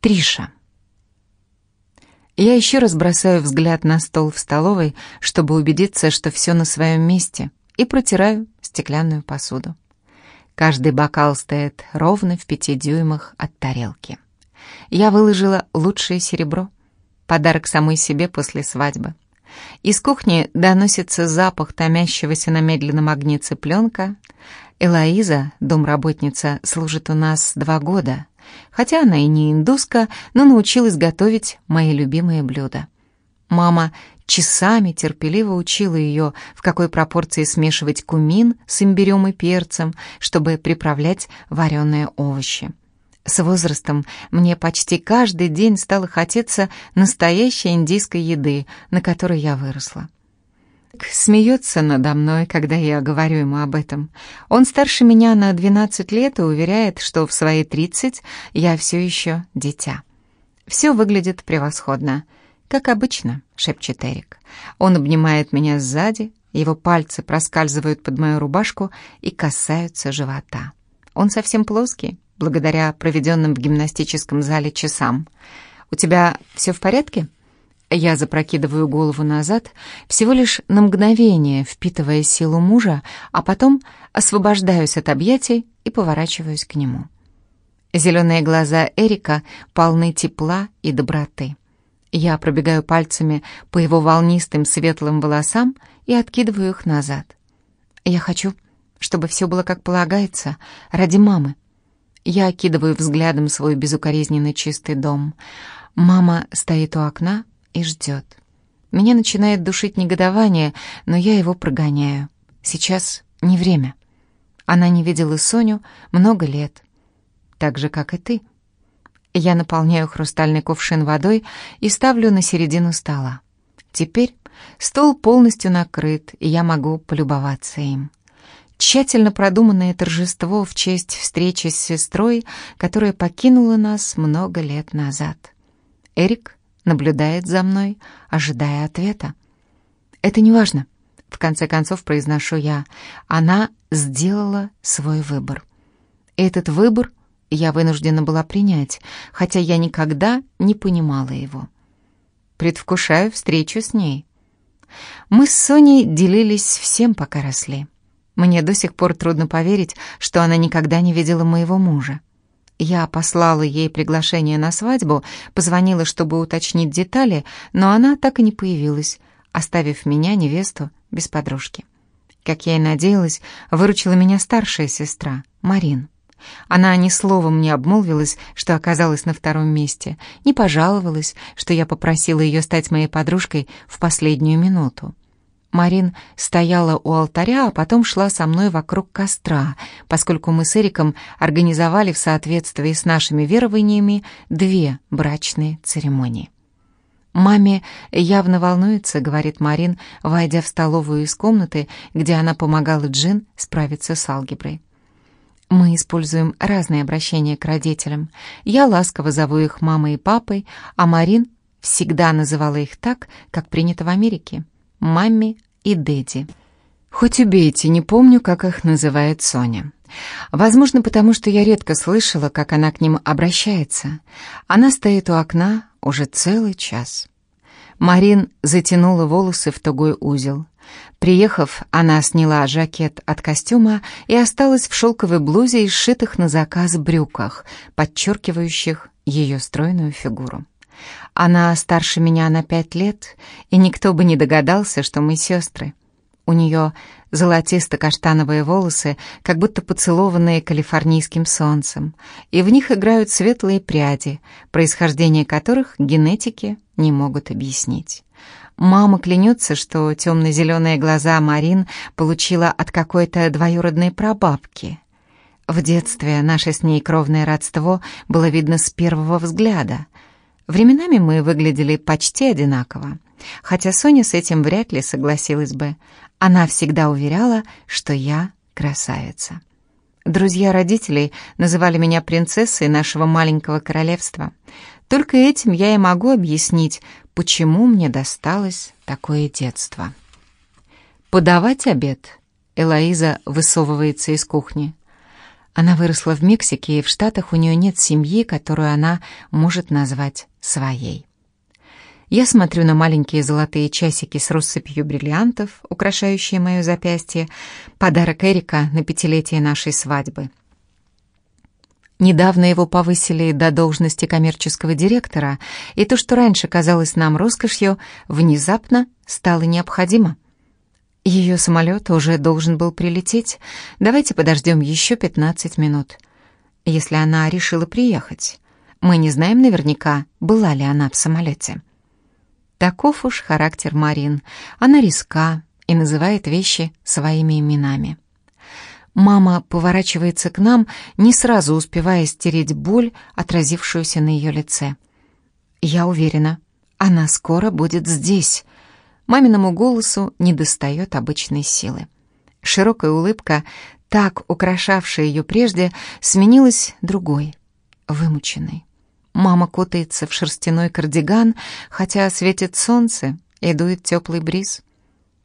Триша. Я еще раз бросаю взгляд на стол в столовой, чтобы убедиться, что все на своем месте, и протираю стеклянную посуду. Каждый бокал стоит ровно в пяти дюймах от тарелки. Я выложила лучшее серебро, подарок самой себе после свадьбы. Из кухни доносится запах томящегося на медленном огне цыпленка. Элоиза, домработница, служит у нас два года, хотя она и не индуска, но научилась готовить мои любимые блюда. Мама часами терпеливо учила ее, в какой пропорции смешивать кумин с имбирем и перцем, чтобы приправлять вареные овощи. С возрастом мне почти каждый день стало хотеться настоящей индийской еды, на которой я выросла. Смеется надо мной, когда я говорю ему об этом. Он старше меня на 12 лет и уверяет, что в свои 30 я все еще дитя. Все выглядит превосходно. «Как обычно», — шепчет Эрик. Он обнимает меня сзади, его пальцы проскальзывают под мою рубашку и касаются живота. Он совсем плоский, благодаря проведенным в гимнастическом зале часам. «У тебя все в порядке?» Я запрокидываю голову назад, всего лишь на мгновение впитывая силу мужа, а потом освобождаюсь от объятий и поворачиваюсь к нему. Зеленые глаза Эрика полны тепла и доброты. Я пробегаю пальцами по его волнистым светлым волосам и откидываю их назад. Я хочу, чтобы все было как полагается, ради мамы. Я окидываю взглядом свой безукоризненно чистый дом. Мама стоит у окна и ждет. Меня начинает душить негодование, но я его прогоняю. Сейчас не время. Она не видела Соню много лет. Так же, как и ты. Я наполняю хрустальный кувшин водой и ставлю на середину стола. Теперь стол полностью накрыт, и я могу полюбоваться им. Тщательно продуманное торжество в честь встречи с сестрой, которая покинула нас много лет назад. Эрик наблюдает за мной, ожидая ответа. «Это не важно», — в конце концов произношу я. «Она сделала свой выбор. Этот выбор я вынуждена была принять, хотя я никогда не понимала его. Предвкушаю встречу с ней. Мы с Соней делились всем, пока росли. Мне до сих пор трудно поверить, что она никогда не видела моего мужа. Я послала ей приглашение на свадьбу, позвонила, чтобы уточнить детали, но она так и не появилась, оставив меня, невесту, без подружки. Как я и надеялась, выручила меня старшая сестра, Марин. Она ни словом не обмолвилась, что оказалась на втором месте, не пожаловалась, что я попросила ее стать моей подружкой в последнюю минуту. Марин стояла у алтаря, а потом шла со мной вокруг костра, поскольку мы с Эриком организовали в соответствии с нашими верованиями две брачные церемонии. «Маме явно волнуется», — говорит Марин, войдя в столовую из комнаты, где она помогала Джин справиться с алгеброй. Мы используем разные обращения к родителям. Я ласково зову их мамой и папой, а Марин всегда называла их так, как принято в Америке — мамми и дэдди. Хоть убейте, не помню, как их называет Соня. Возможно, потому что я редко слышала, как она к ним обращается. Она стоит у окна уже целый час. Марин затянула волосы в тугой узел. Приехав, она сняла жакет от костюма и осталась в шелковой блузе и сшитых на заказ брюках, подчеркивающих ее стройную фигуру. Она старше меня на пять лет, и никто бы не догадался, что мы сестры. У нее золотисто-каштановые волосы, как будто поцелованные калифорнийским солнцем, и в них играют светлые пряди, происхождение которых генетики не могут объяснить. Мама клянется, что темно-зеленые глаза Марин получила от какой-то двоюродной прабабки. В детстве наше с ней кровное родство было видно с первого взгляда. Временами мы выглядели почти одинаково, хотя Соня с этим вряд ли согласилась бы. Она всегда уверяла, что я красавица. Друзья родителей называли меня принцессой нашего маленького королевства. Только этим я и могу объяснить, почему мне досталось такое детство. «Подавать обед?» Элоиза высовывается из кухни. Она выросла в Мексике, и в Штатах у нее нет семьи, которую она может назвать своей. Я смотрю на маленькие золотые часики с россыпью бриллиантов, украшающие мое запястье, подарок Эрика на пятилетие нашей свадьбы. Недавно его повысили до должности коммерческого директора, и то, что раньше казалось нам роскошью, внезапно стало необходимо. Ее самолет уже должен был прилететь. Давайте подождем еще 15 минут. Если она решила приехать. Мы не знаем наверняка, была ли она в самолете. Таков уж характер Марин. Она риска и называет вещи своими именами. Мама поворачивается к нам, не сразу успевая стереть боль, отразившуюся на ее лице. Я уверена, она скоро будет здесь. Маминому голосу недостает обычной силы. Широкая улыбка, так украшавшая ее прежде, сменилась другой, вымученной. Мама кутается в шерстяной кардиган, хотя светит солнце и дует теплый бриз.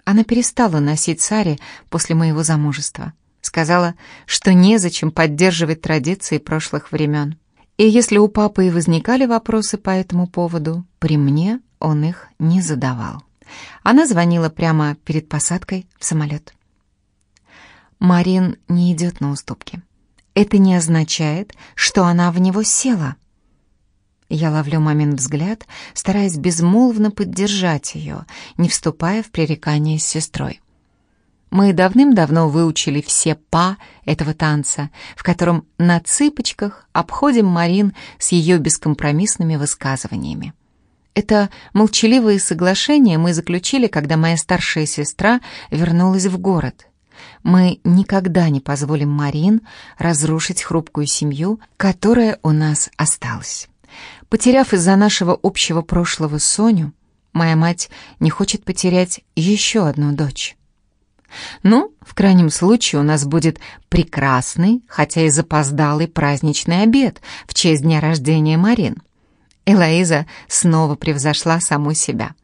Она перестала носить сари после моего замужества. Сказала, что незачем поддерживать традиции прошлых времен. И если у папы и возникали вопросы по этому поводу, при мне он их не задавал. Она звонила прямо перед посадкой в самолет. Марин не идет на уступки. Это не означает, что она в него села. Я ловлю момент взгляд, стараясь безмолвно поддержать ее, не вступая в пререкание с сестрой. Мы давным-давно выучили все па этого танца, в котором на цыпочках обходим Марин с ее бескомпромиссными высказываниями. Это молчаливые соглашения мы заключили, когда моя старшая сестра вернулась в город. Мы никогда не позволим Марин разрушить хрупкую семью, которая у нас осталась. Потеряв из-за нашего общего прошлого Соню, моя мать не хочет потерять еще одну дочь. Ну, в крайнем случае у нас будет прекрасный, хотя и запоздалый праздничный обед в честь дня рождения Марин. Элоиза снова превзошла саму себя.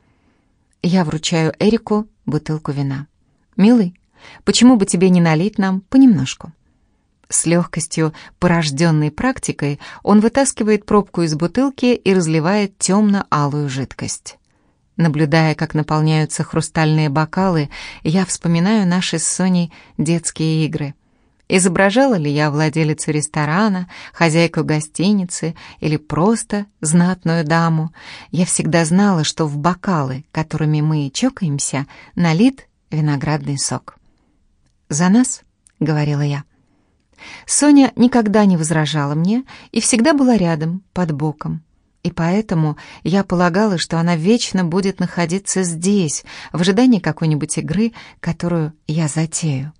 Я вручаю Эрику бутылку вина. «Милый, почему бы тебе не налить нам понемножку?» С легкостью, порожденной практикой, он вытаскивает пробку из бутылки и разливает темно-алую жидкость. Наблюдая, как наполняются хрустальные бокалы, я вспоминаю наши с Соней детские игры. Изображала ли я владелицу ресторана, хозяйку гостиницы или просто знатную даму, я всегда знала, что в бокалы, которыми мы чокаемся, налит виноградный сок. «За нас», — говорила я. Соня никогда не возражала мне и всегда была рядом, под боком. И поэтому я полагала, что она вечно будет находиться здесь, в ожидании какой-нибудь игры, которую я затею.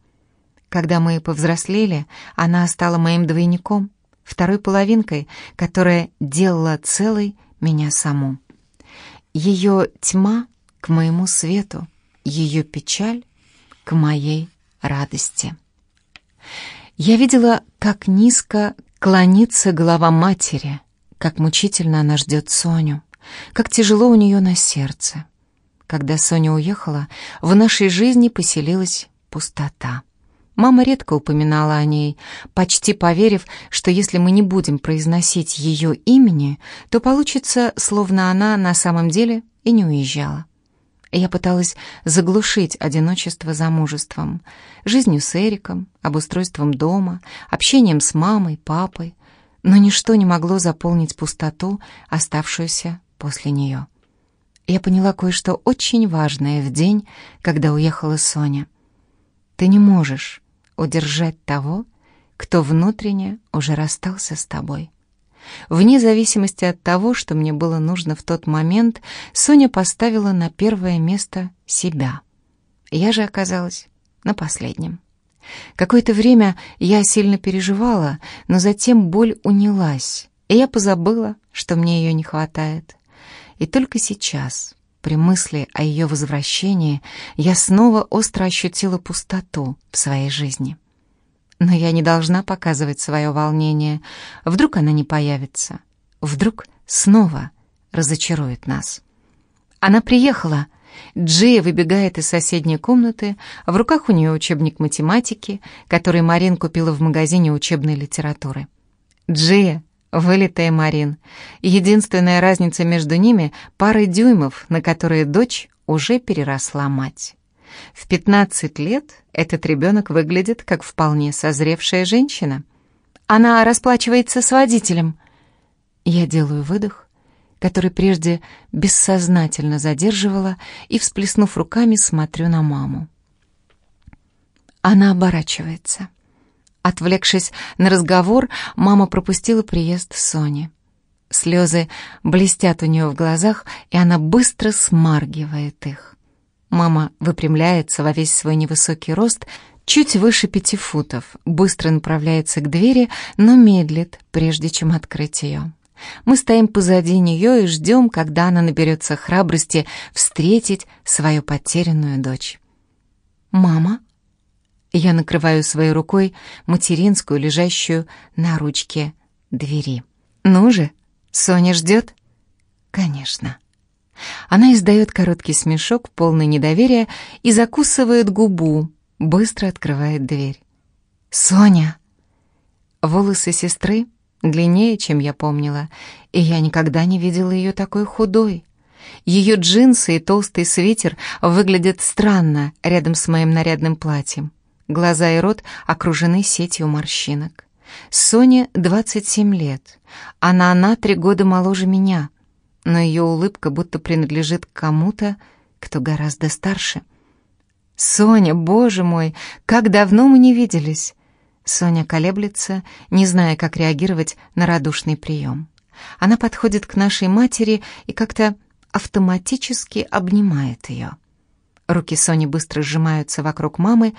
Когда мы повзрослели, она стала моим двойником, второй половинкой, которая делала целой меня саму. Ее тьма к моему свету, ее печаль к моей радости. Я видела, как низко клонится голова матери — как мучительно она ждет Соню, как тяжело у нее на сердце. Когда Соня уехала, в нашей жизни поселилась пустота. Мама редко упоминала о ней, почти поверив, что если мы не будем произносить ее имени, то получится, словно она на самом деле и не уезжала. Я пыталась заглушить одиночество замужеством, жизнью с Эриком, обустройством дома, общением с мамой, папой, но ничто не могло заполнить пустоту, оставшуюся после нее. Я поняла кое-что очень важное в день, когда уехала Соня. Ты не можешь удержать того, кто внутренне уже расстался с тобой. Вне зависимости от того, что мне было нужно в тот момент, Соня поставила на первое место себя. Я же оказалась на последнем. Какое-то время я сильно переживала, но затем боль унялась, и я позабыла, что мне ее не хватает. И только сейчас, при мысли о ее возвращении, я снова остро ощутила пустоту в своей жизни. Но я не должна показывать свое волнение. Вдруг она не появится. Вдруг снова разочарует нас. Она приехала. Джия выбегает из соседней комнаты, в руках у нее учебник математики, который Марин купила в магазине учебной литературы. Джия — вылитая Марин. Единственная разница между ними — пары дюймов, на которые дочь уже переросла мать. В 15 лет этот ребенок выглядит как вполне созревшая женщина. Она расплачивается с водителем. Я делаю выдох, который прежде бессознательно задерживала, и, всплеснув руками, смотрю на маму. Она оборачивается. Отвлекшись на разговор, мама пропустила приезд Сони. Слезы блестят у нее в глазах, и она быстро смаргивает их. Мама выпрямляется во весь свой невысокий рост, чуть выше пяти футов, быстро направляется к двери, но медлит, прежде чем открыть ее. Мы стоим позади нее и ждем, когда она наберется храбрости встретить свою потерянную дочь. «Мама?» Я накрываю своей рукой материнскую, лежащую на ручке двери. «Ну же, Соня ждет?» «Конечно». Она издает короткий смешок, полный недоверия, и закусывает губу, быстро открывает дверь. «Соня!» Волосы сестры длиннее, чем я помнила, и я никогда не видела ее такой худой. Ее джинсы и толстый свитер выглядят странно рядом с моим нарядным платьем. Глаза и рот окружены сетью морщинок. Соне 27 лет. Она на три года моложе меня, но ее улыбка будто принадлежит кому-то, кто гораздо старше. «Соня, боже мой, как давно мы не виделись!» Соня колеблется, не зная, как реагировать на радушный прием. Она подходит к нашей матери и как-то автоматически обнимает ее. Руки Сони быстро сжимаются вокруг мамы,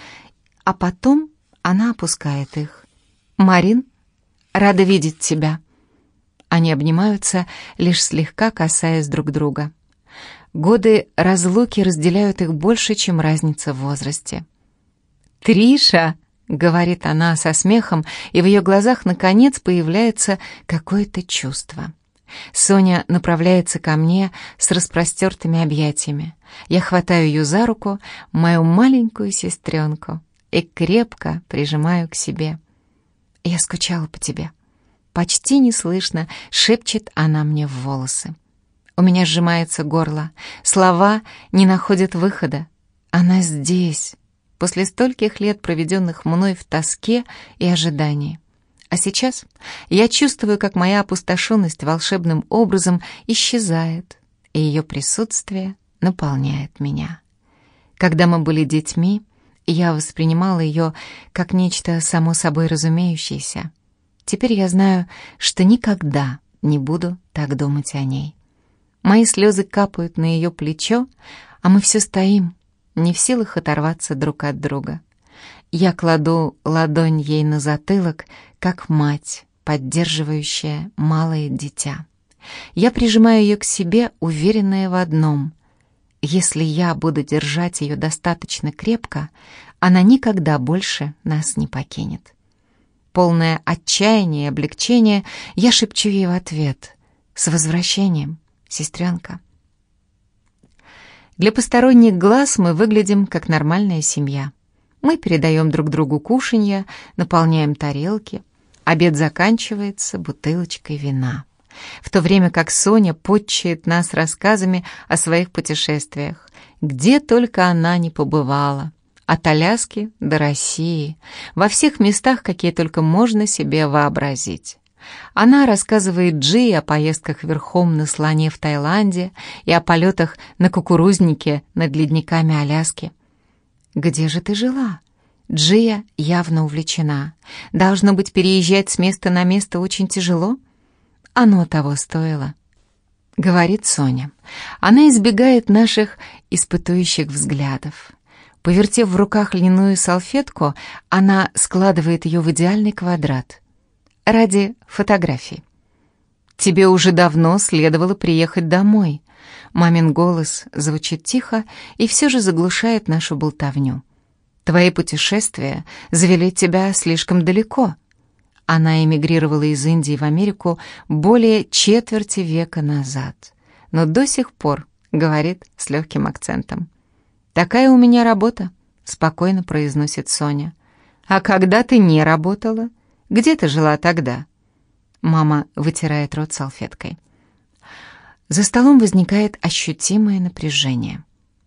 а потом она опускает их. «Марин, рада видеть тебя». Они обнимаются, лишь слегка касаясь друг друга. Годы разлуки разделяют их больше, чем разница в возрасте. «Триша!» — говорит она со смехом, и в ее глазах, наконец, появляется какое-то чувство. Соня направляется ко мне с распростертыми объятиями. Я хватаю ее за руку, мою маленькую сестренку, и крепко прижимаю к себе. «Я скучала по тебе». Почти неслышно шепчет она мне в волосы. У меня сжимается горло. Слова не находят выхода. Она здесь, после стольких лет, проведенных мной в тоске и ожидании. А сейчас я чувствую, как моя опустошенность волшебным образом исчезает, и ее присутствие наполняет меня. Когда мы были детьми, я воспринимала ее как нечто само собой разумеющееся. Теперь я знаю, что никогда не буду так думать о ней. Мои слезы капают на ее плечо, а мы все стоим, не в силах оторваться друг от друга. Я кладу ладонь ей на затылок, как мать, поддерживающая малое дитя. Я прижимаю ее к себе, уверенная в одном. Если я буду держать ее достаточно крепко, она никогда больше нас не покинет. Полное отчаяние и облегчение, я шепчу ей в ответ. «С возвращением, сестренка!» Для посторонних глаз мы выглядим как нормальная семья. Мы передаем друг другу кушанья, наполняем тарелки. Обед заканчивается бутылочкой вина. В то время как Соня подчает нас рассказами о своих путешествиях, где только она не побывала. От Аляски до России, во всех местах, какие только можно себе вообразить. Она рассказывает Джи о поездках верхом на слоне в Таиланде и о полетах на кукурузнике над ледниками Аляски. «Где же ты жила?» Джия явно увлечена. «Должно быть, переезжать с места на место очень тяжело?» «Оно того стоило», — говорит Соня. Она избегает наших испытующих взглядов. Повертев в руках льняную салфетку, она складывает ее в идеальный квадрат ради фотографий. Тебе уже давно следовало приехать домой. Мамин голос звучит тихо и все же заглушает нашу болтовню. Твои путешествия завели тебя слишком далеко. Она эмигрировала из Индии в Америку более четверти века назад, но до сих пор — говорит с легким акцентом. «Такая у меня работа», — спокойно произносит Соня. «А когда ты не работала? Где ты жила тогда?» Мама вытирает рот салфеткой. За столом возникает ощутимое напряжение.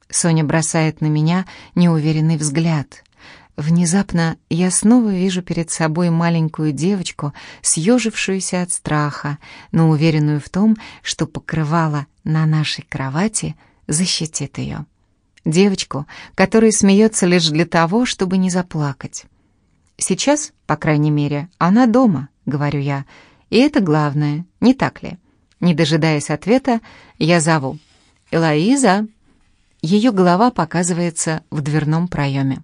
Соня бросает на меня неуверенный взгляд. Внезапно я снова вижу перед собой маленькую девочку, съежившуюся от страха, но уверенную в том, что покрывало на нашей кровати защитит ее. Девочку, которая смеется лишь для того, чтобы не заплакать. Сейчас, по крайней мере, она дома, говорю я, и это главное, не так ли? Не дожидаясь ответа, я зову. «Элоиза!» Ее голова показывается в дверном проеме.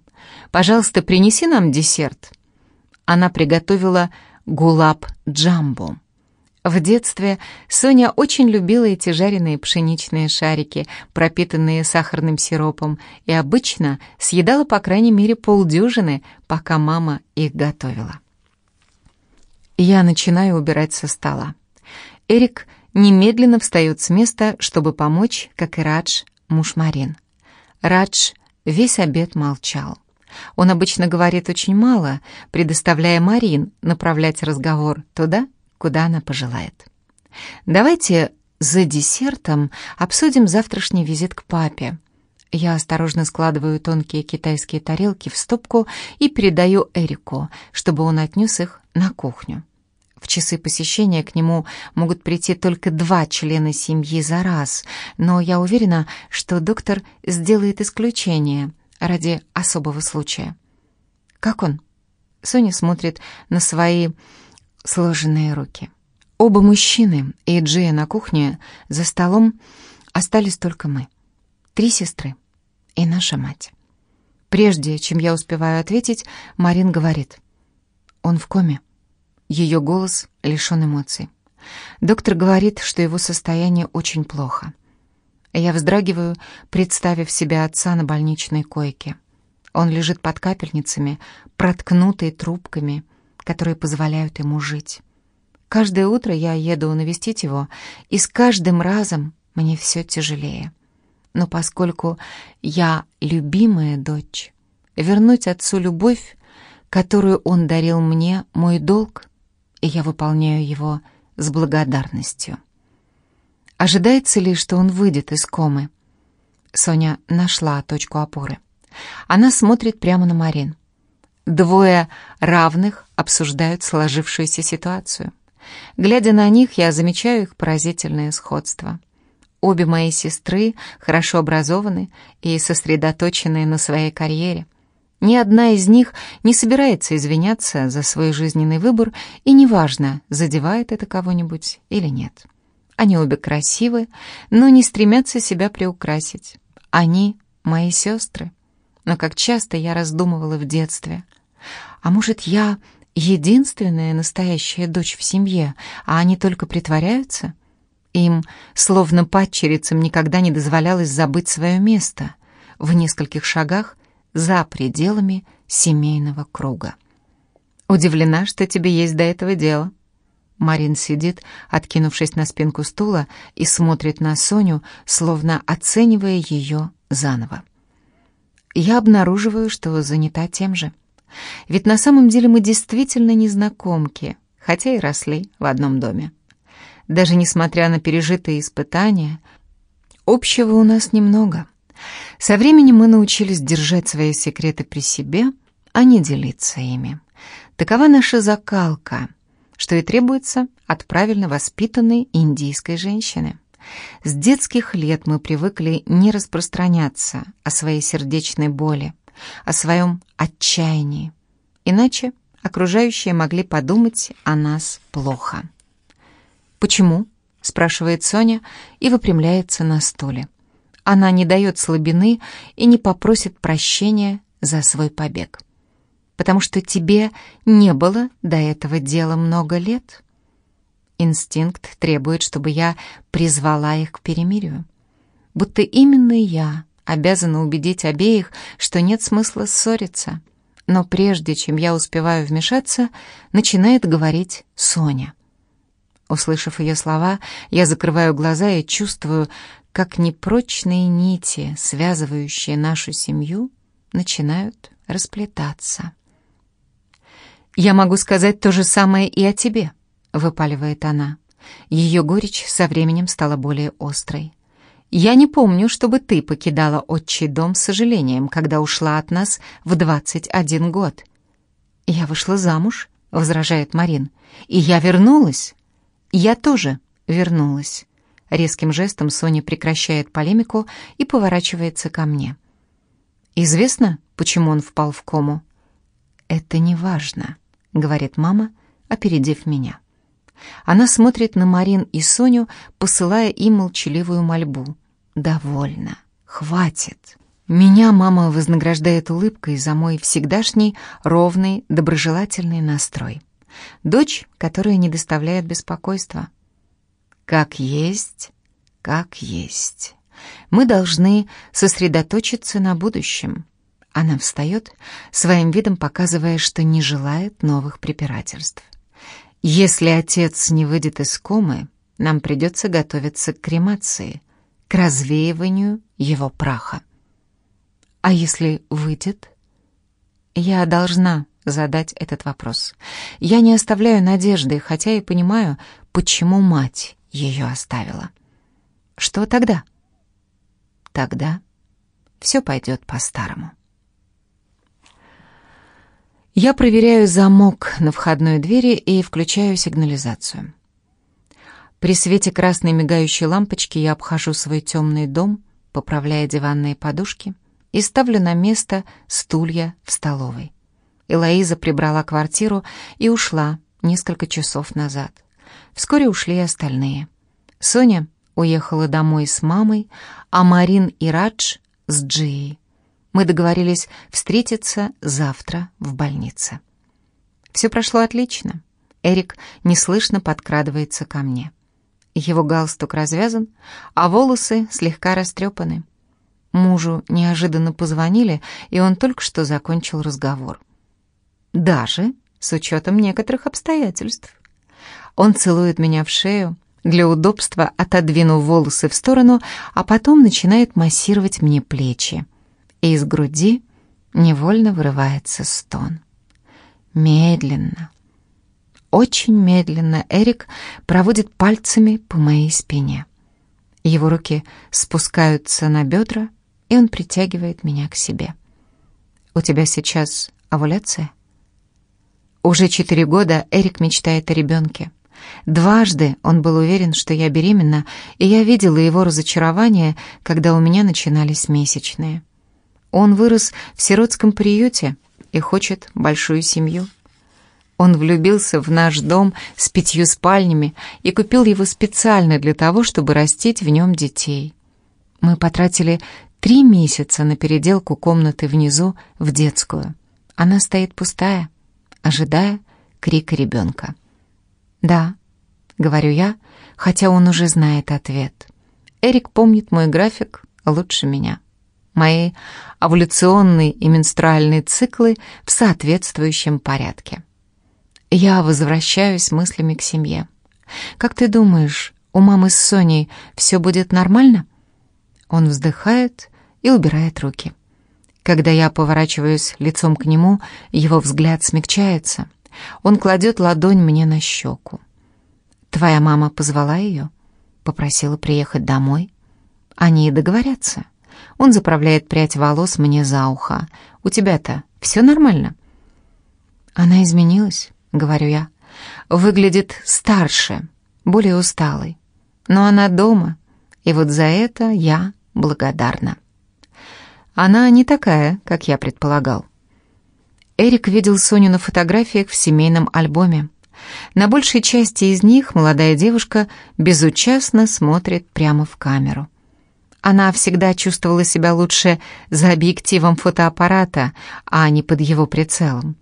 «Пожалуйста, принеси нам десерт». Она приготовила гулаб джамбо. В детстве Соня очень любила эти жареные пшеничные шарики, пропитанные сахарным сиропом, и обычно съедала по крайней мере полдюжины, пока мама их готовила. Я начинаю убирать со стола. Эрик немедленно встает с места, чтобы помочь, как и Радж, муж Марин. Радж весь обед молчал. Он обычно говорит очень мало, предоставляя Марин направлять разговор туда, куда она пожелает. Давайте за десертом обсудим завтрашний визит к папе. Я осторожно складываю тонкие китайские тарелки в стопку и передаю Эрику, чтобы он отнес их на кухню. В часы посещения к нему могут прийти только два члена семьи за раз, но я уверена, что доктор сделает исключение ради особого случая. «Как он?» Соня смотрит на свои сложенные руки. Оба мужчины и Джея на кухне за столом остались только мы. Три сестры и наша мать. Прежде чем я успеваю ответить, Марин говорит. «Он в коме». Ее голос лишен эмоций. Доктор говорит, что его состояние очень плохо. Я вздрагиваю, представив себя отца на больничной койке. Он лежит под капельницами, проткнутый трубками, которые позволяют ему жить. Каждое утро я еду навестить его, и с каждым разом мне все тяжелее. Но поскольку я любимая дочь, вернуть отцу любовь, которую он дарил мне, мой долг — и я выполняю его с благодарностью. Ожидается ли, что он выйдет из комы? Соня нашла точку опоры. Она смотрит прямо на Марин. Двое равных обсуждают сложившуюся ситуацию. Глядя на них, я замечаю их поразительное сходство. Обе мои сестры хорошо образованы и сосредоточены на своей карьере. Ни одна из них не собирается извиняться за свой жизненный выбор, и неважно, задевает это кого-нибудь или нет. Они обе красивы, но не стремятся себя приукрасить. Они мои сестры. Но как часто я раздумывала в детстве. А может, я единственная настоящая дочь в семье, а они только притворяются? Им, словно падчерицам, никогда не дозволялось забыть свое место. В нескольких шагах за пределами семейного круга. «Удивлена, что тебе есть до этого дело». Марин сидит, откинувшись на спинку стула, и смотрит на Соню, словно оценивая ее заново. Я обнаруживаю, что занята тем же. Ведь на самом деле мы действительно незнакомки, хотя и росли в одном доме. Даже несмотря на пережитые испытания, общего у нас немного. Со временем мы научились держать свои секреты при себе, а не делиться ими. Такова наша закалка, что и требуется от правильно воспитанной индийской женщины. С детских лет мы привыкли не распространяться о своей сердечной боли, о своем отчаянии. Иначе окружающие могли подумать о нас плохо. «Почему?» — спрашивает Соня и выпрямляется на стуле. Она не дает слабины и не попросит прощения за свой побег. Потому что тебе не было до этого дела много лет. Инстинкт требует, чтобы я призвала их к перемирию. Будто именно я обязана убедить обеих, что нет смысла ссориться. Но прежде чем я успеваю вмешаться, начинает говорить Соня. Услышав ее слова, я закрываю глаза и чувствую, как непрочные нити, связывающие нашу семью, начинают расплетаться. «Я могу сказать то же самое и о тебе», — выпаливает она. Ее горечь со временем стала более острой. «Я не помню, чтобы ты покидала отчий дом с сожалением, когда ушла от нас в двадцать один год». «Я вышла замуж», — возражает Марин, — «и я вернулась». «Я тоже вернулась». Резким жестом Соня прекращает полемику и поворачивается ко мне. «Известно, почему он впал в кому?» «Это не важно», — говорит мама, опередив меня. Она смотрит на Марин и Соню, посылая им молчаливую мольбу. «Довольно. Хватит». Меня мама вознаграждает улыбкой за мой всегдашний, ровный, доброжелательный настрой. Дочь, которая не доставляет беспокойства. Как есть, как есть. Мы должны сосредоточиться на будущем. Она встает, своим видом показывая, что не желает новых препирательств. Если отец не выйдет из комы, нам придется готовиться к кремации, к развеиванию его праха. А если выйдет? Я должна задать этот вопрос. Я не оставляю надежды, хотя и понимаю, почему мать ее оставила. Что тогда? Тогда все пойдет по-старому. Я проверяю замок на входной двери и включаю сигнализацию. При свете красной мигающей лампочки я обхожу свой темный дом, поправляя диванные подушки и ставлю на место стулья в столовой. Элоиза прибрала квартиру и ушла несколько часов назад. Вскоре ушли и остальные. Соня уехала домой с мамой, а Марин и Радж с Джией. Мы договорились встретиться завтра в больнице. Все прошло отлично. Эрик неслышно подкрадывается ко мне. Его галстук развязан, а волосы слегка растрепаны. Мужу неожиданно позвонили, и он только что закончил разговор. Даже с учетом некоторых обстоятельств. Он целует меня в шею, для удобства отодвинув волосы в сторону, а потом начинает массировать мне плечи и из груди невольно вырывается стон. Медленно, очень медленно Эрик проводит пальцами по моей спине. Его руки спускаются на бедра, и он притягивает меня к себе. «У тебя сейчас овуляция?» Уже четыре года Эрик мечтает о ребенке. Дважды он был уверен, что я беременна, и я видела его разочарование, когда у меня начинались месячные. Он вырос в сиротском приюте и хочет большую семью. Он влюбился в наш дом с пятью спальнями и купил его специально для того, чтобы растить в нем детей. Мы потратили три месяца на переделку комнаты внизу в детскую. Она стоит пустая, ожидая крика ребенка. «Да», — говорю я, хотя он уже знает ответ. Эрик помнит мой график лучше меня мои овуляционные и менструальные циклы в соответствующем порядке. Я возвращаюсь мыслями к семье. Как ты думаешь, у мамы с Соней все будет нормально? Он вздыхает и убирает руки. Когда я поворачиваюсь лицом к нему, его взгляд смягчается. Он кладет ладонь мне на щеку. «Твоя мама позвала ее?» Попросила приехать домой. Они договорятся. Он заправляет прядь волос мне за ухо. «У тебя-то все нормально?» «Она изменилась», — говорю я. «Выглядит старше, более усталой. Но она дома, и вот за это я благодарна». Она не такая, как я предполагал. Эрик видел Соню на фотографиях в семейном альбоме. На большей части из них молодая девушка безучастно смотрит прямо в камеру. Она всегда чувствовала себя лучше за объективом фотоаппарата, а не под его прицелом.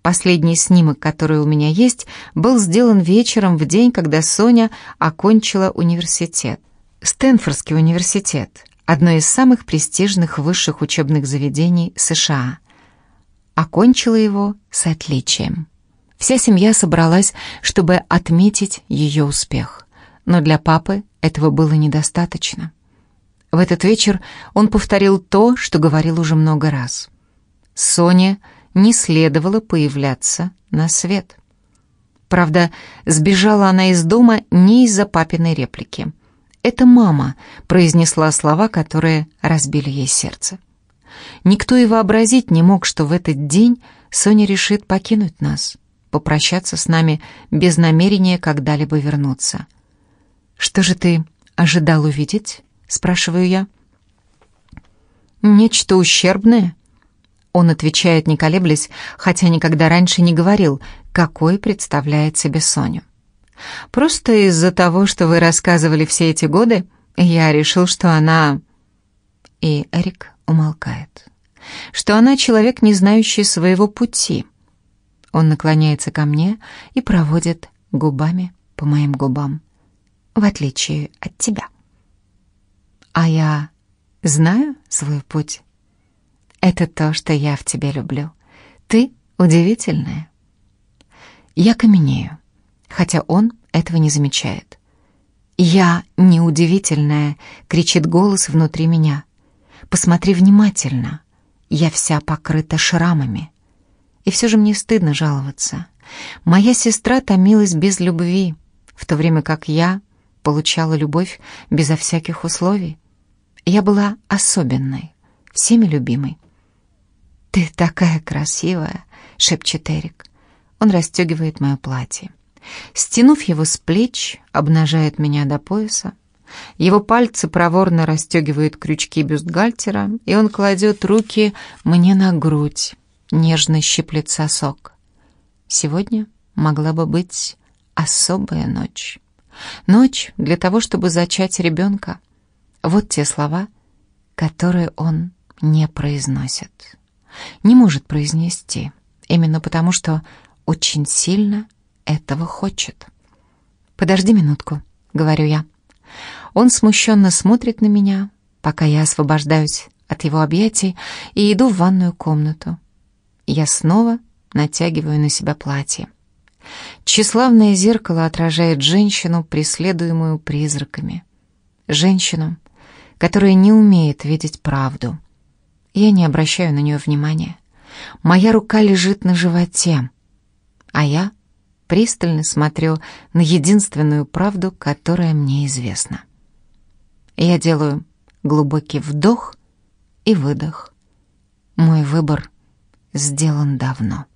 Последний снимок, который у меня есть, был сделан вечером в день, когда Соня окончила университет. Стэнфордский университет, одно из самых престижных высших учебных заведений США. Окончила его с отличием. Вся семья собралась, чтобы отметить ее успех. Но для папы этого было недостаточно. В этот вечер он повторил то, что говорил уже много раз. Соне не следовало появляться на свет. Правда, сбежала она из дома не из-за папиной реплики. Это мама произнесла слова, которые разбили ей сердце. Никто и вообразить не мог, что в этот день Соня решит покинуть нас, попрощаться с нами без намерения когда-либо вернуться. «Что же ты ожидал увидеть?» — спрашиваю я. «Нечто ущербное?» Он отвечает, не колеблясь, хотя никогда раньше не говорил, какой представляет себе Соню. «Просто из-за того, что вы рассказывали все эти годы, я решил, что она...» И Эрик умолкает. «Что она человек, не знающий своего пути». Он наклоняется ко мне и проводит губами по моим губам, в отличие от тебя. А я знаю свой путь. Это то, что я в тебе люблю. Ты удивительная. Я каменею, хотя он этого не замечает. «Я неудивительная!» — кричит голос внутри меня. «Посмотри внимательно. Я вся покрыта шрамами. И все же мне стыдно жаловаться. Моя сестра томилась без любви, в то время как я получала любовь безо всяких условий. Я была особенной, всеми любимой. «Ты такая красивая!» — шепчет Эрик. Он расстегивает мое платье. Стянув его с плеч, обнажает меня до пояса. Его пальцы проворно расстегивают крючки бюстгальтера, и он кладет руки мне на грудь, нежно щиплет сосок. Сегодня могла бы быть особая ночь. Ночь для того, чтобы зачать ребенка. Вот те слова, которые он не произносит. Не может произнести, именно потому что очень сильно этого хочет. «Подожди минутку», — говорю я. Он смущенно смотрит на меня, пока я освобождаюсь от его объятий и иду в ванную комнату. Я снова натягиваю на себя платье. Тщеславное зеркало отражает женщину, преследуемую призраками. Женщину, которая не умеет видеть правду. Я не обращаю на нее внимания. Моя рука лежит на животе, а я пристально смотрю на единственную правду, которая мне известна. Я делаю глубокий вдох и выдох. Мой выбор сделан давно.